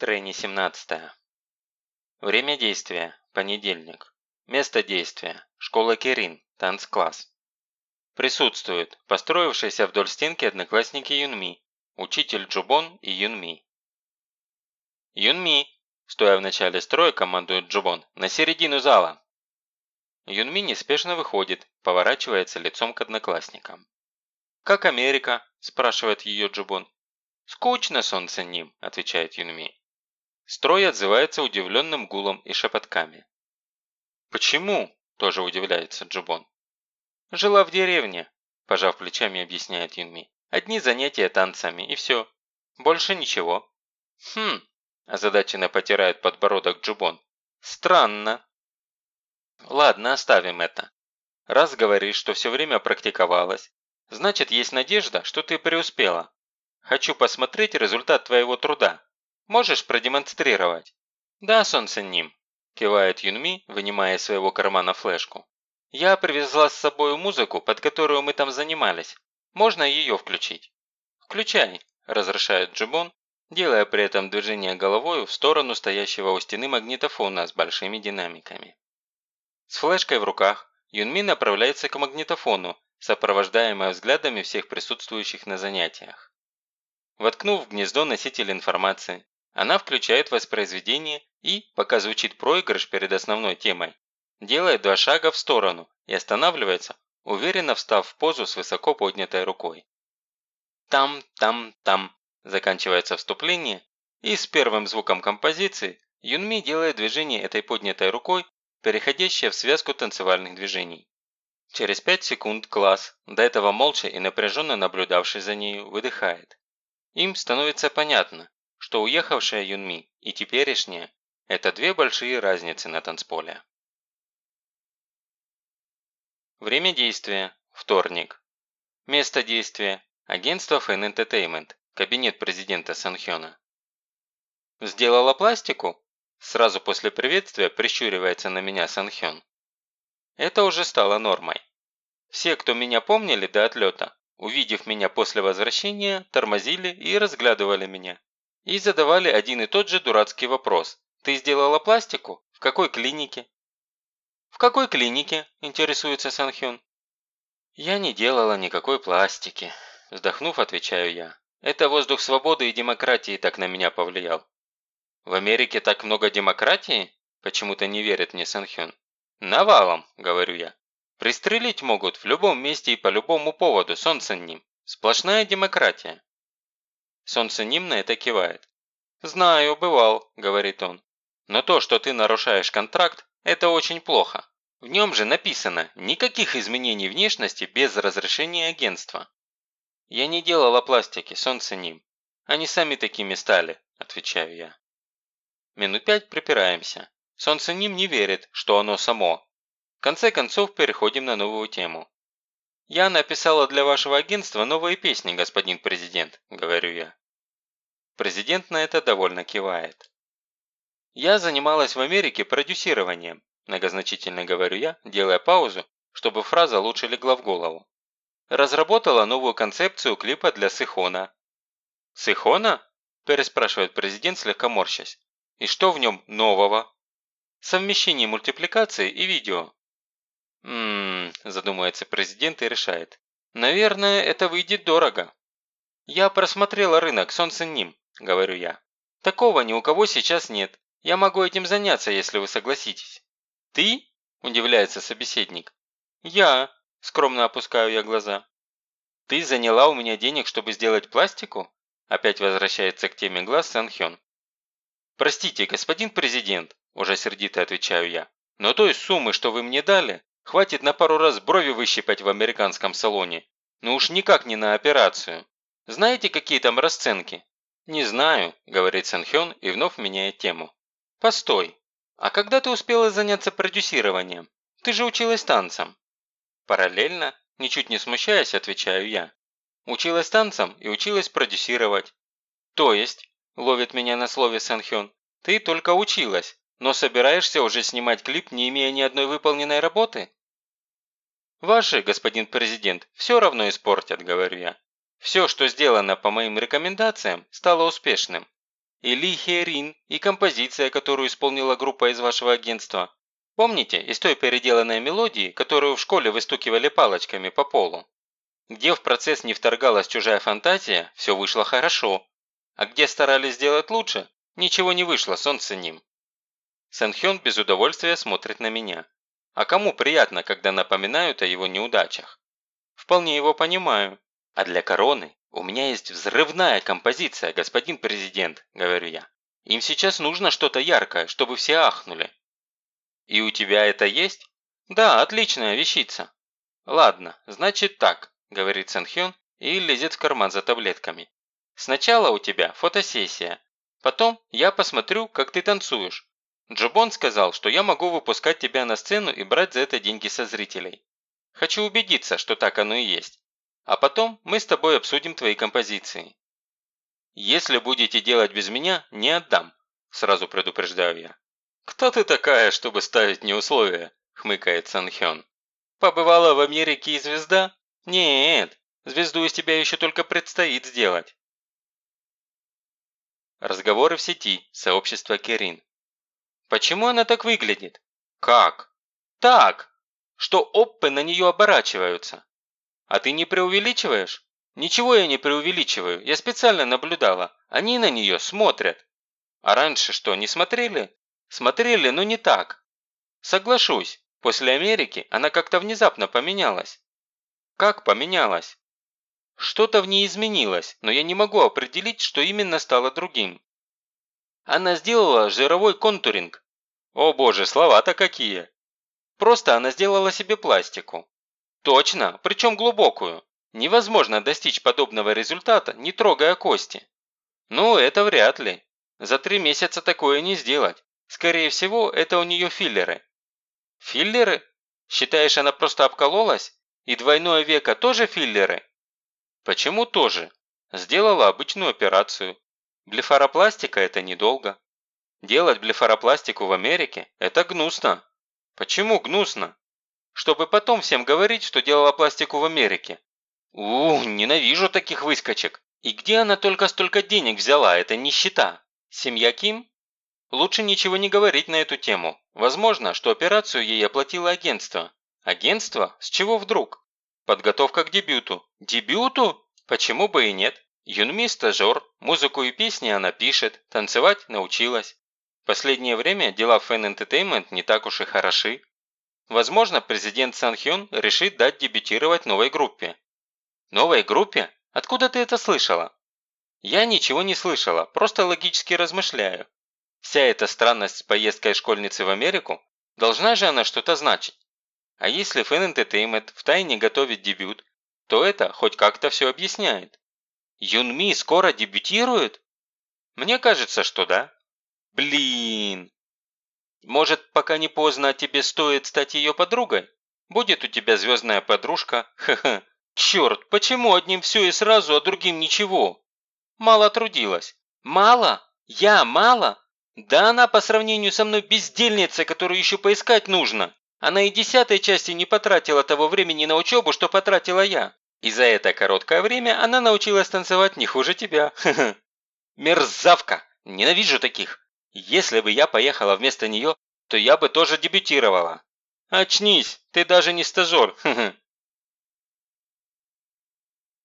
Трени 17. Время действия – понедельник. Место действия – школа Керин, танцкласс. Присутствуют построившиеся вдоль стенки одноклассники Юнми, учитель Джубон и Юнми. «Юнми!» – стоя в начале строя, командует Джубон. «На середину зала!» Юнми неспешно выходит, поворачивается лицом к одноклассникам. «Как Америка?» – спрашивает ее Джубон. «Скучно, солнце ним», – отвечает Юнми. Строй отзывается удивленным гулом и шепотками. «Почему?» – тоже удивляется Джубон. «Жила в деревне», – пожав плечами, объясняет Юнми. «Одни занятия танцами, и все. Больше ничего». «Хм», – озадаченно потирает подбородок Джубон. «Странно». «Ладно, оставим это. Раз говоришь, что все время практиковалась, значит, есть надежда, что ты преуспела. Хочу посмотреть результат твоего труда. Можешь продемонстрировать?» «Да, солнце ним», – кивает Юнми, вынимая из своего кармана флешку. «Я привезла с собой музыку, под которую мы там занимались. Можно ее включить?» «Включай», – разрешает Джибон, делая при этом движение головой в сторону стоящего у стены магнитофона с большими динамиками. С флешкой в руках Юнми направляется к магнитофону, сопровождаемая взглядами всех присутствующих на занятиях. Воткнув в гнездо носитель информации, она включает воспроизведение и, пока звучит проигрыш перед основной темой, делает два шага в сторону и останавливается, уверенно встав в позу с высоко поднятой рукой. Там, там, там заканчивается вступление, и с первым звуком композиции Юнми делает движение этой поднятой рукой, переходящее в связку танцевальных движений. Через пять секунд класс, до этого молча и напряженно наблюдавший за нею, выдыхает. Им становится понятно, что уехавшая Юнми и теперешняя – это две большие разницы на танцполе. Время действия – вторник. Место действия – агентство Fan Entertainment, кабинет президента Санхёна. «Сделала пластику?» Сразу после приветствия прищуривается на меня Санхён. Это уже стало нормой. Все, кто меня помнили до отлета, увидев меня после возвращения, тормозили и разглядывали меня и задавали один и тот же дурацкий вопрос. «Ты сделала пластику? В какой клинике?» «В какой клинике?» – интересуется Санхён. «Я не делала никакой пластики», – вздохнув, отвечаю я. «Это воздух свободы и демократии так на меня повлиял». «В Америке так много демократии?» – почему-то не верит мне Санхён. «Навалом», – говорю я. «Пристрелить могут в любом месте и по любому поводу, солнце ним. Сплошная демократия». Солнце Нимна это кивает. «Знаю, бывал», – говорит он. «Но то, что ты нарушаешь контракт, это очень плохо. В нем же написано «никаких изменений внешности без разрешения агентства». «Я не делала пластики, солнце ним. Они сами такими стали», – отвечаю я. Минут пять припираемся. Солнце ним не верит, что оно само. В конце концов переходим на новую тему. «Я написала для вашего агентства новые песни, господин президент», – говорю я. Президент на это довольно кивает. «Я занималась в Америке продюсированием», – многозначительно говорю я, делая паузу, чтобы фраза лучше легла в голову. «Разработала новую концепцию клипа для Сихона». «Сихона?» – переспрашивает президент, слегка морщась. «И что в нем нового?» «Совмещение мультипликации и видео». «Ммм», – задумывается президент и решает. «Наверное, это выйдет дорого». «Я просмотрела рынок, солнце ним», – говорю я. «Такого ни у кого сейчас нет. Я могу этим заняться, если вы согласитесь». «Ты?» – удивляется собеседник. «Я», – скромно опускаю я глаза. «Ты заняла у меня денег, чтобы сделать пластику?» Опять возвращается к теме глаз Санхён. «Простите, господин президент», – уже сердито отвечаю я, «но той суммы, что вы мне дали, Хватит на пару раз брови выщипать в американском салоне. Ну уж никак не на операцию. Знаете, какие там расценки? Не знаю, говорит Санхён и вновь меняет тему. Постой. А когда ты успела заняться продюсированием? Ты же училась танцам. Параллельно, ничуть не смущаясь, отвечаю я. Училась танцам и училась продюсировать. То есть, ловит меня на слове Санхён, ты только училась, но собираешься уже снимать клип, не имея ни одной выполненной работы? «Ваши, господин президент, все равно испортят», – говорю я. «Все, что сделано по моим рекомендациям, стало успешным. и Ли Херин, и композиция, которую исполнила группа из вашего агентства. Помните, из той переделанной мелодии, которую в школе выстукивали палочками по полу? Где в процесс не вторгалась чужая фантазия, все вышло хорошо. А где старались сделать лучше, ничего не вышло, солнце ним. Сэнхён без удовольствия смотрит на меня. А кому приятно, когда напоминают о его неудачах? Вполне его понимаю. А для короны у меня есть взрывная композиция, господин президент, говорю я. Им сейчас нужно что-то яркое, чтобы все ахнули. И у тебя это есть? Да, отличная вещица. Ладно, значит так, говорит Сэнхён и лезет в карман за таблетками. Сначала у тебя фотосессия. Потом я посмотрю, как ты танцуешь. Джобон сказал, что я могу выпускать тебя на сцену и брать за это деньги со зрителей. Хочу убедиться, что так оно и есть. А потом мы с тобой обсудим твои композиции. Если будете делать без меня, не отдам, сразу предупреждаю я. Кто ты такая, чтобы ставить мне условия? хмыкает Санхён. Побывала в Америке и звезда? Нет, звезду из тебя еще только предстоит сделать. Разговоры в сети, сообщество Керин. Почему она так выглядит? Как? Так, что оппы на нее оборачиваются. А ты не преувеличиваешь? Ничего я не преувеличиваю, я специально наблюдала. Они на нее смотрят. А раньше что, не смотрели? Смотрели, но не так. Соглашусь, после Америки она как-то внезапно поменялась. Как поменялась? Что-то в ней изменилось, но я не могу определить, что именно стало другим. Она сделала жировой контуринг. О боже, слова-то какие. Просто она сделала себе пластику. Точно, причем глубокую. Невозможно достичь подобного результата, не трогая кости. Ну, это вряд ли. За три месяца такое не сделать. Скорее всего, это у нее филлеры. Филлеры? Считаешь, она просто обкололась? И двойное веко тоже филлеры? Почему тоже? Сделала обычную операцию. Блефаропластика – это недолго. Делать блефаропластику в Америке – это гнусно. Почему гнусно? Чтобы потом всем говорить, что делала пластику в Америке. У, ненавижу таких выскочек. И где она только столько денег взяла, это нищета? Семья Ким? Лучше ничего не говорить на эту тему. Возможно, что операцию ей оплатило агентство. Агентство? С чего вдруг? Подготовка к дебюту. Дебюту? Почему бы и нет? Юнми – стажер, музыку и песни она пишет, танцевать научилась. Последнее время дела Fan Entertainment не так уж и хороши. Возможно, президент Сан Хён решит дать дебютировать новой группе. Новой группе? Откуда ты это слышала? Я ничего не слышала, просто логически размышляю. Вся эта странность с поездкой школьницы в Америку, должна же она что-то значить. А если Fan Entertainment втайне готовит дебют, то это хоть как-то все объясняет. Юнми скоро дебютирует? Мне кажется, что да. Блин. Может, пока не поздно, тебе стоит стать ее подругой? Будет у тебя звездная подружка? Ха-ха. Черт, почему одним все и сразу, а другим ничего? Мало трудилась. Мало? Я мало? Да она по сравнению со мной бездельница, которую еще поискать нужно. Она и десятой части не потратила того времени на учебу, что потратила я. И за это короткое время она научилась танцевать не хуже тебя. Мерзавка! Ненавижу таких. Если бы я поехала вместо нее, то я бы тоже дебютировала. Очнись, ты даже не стажер.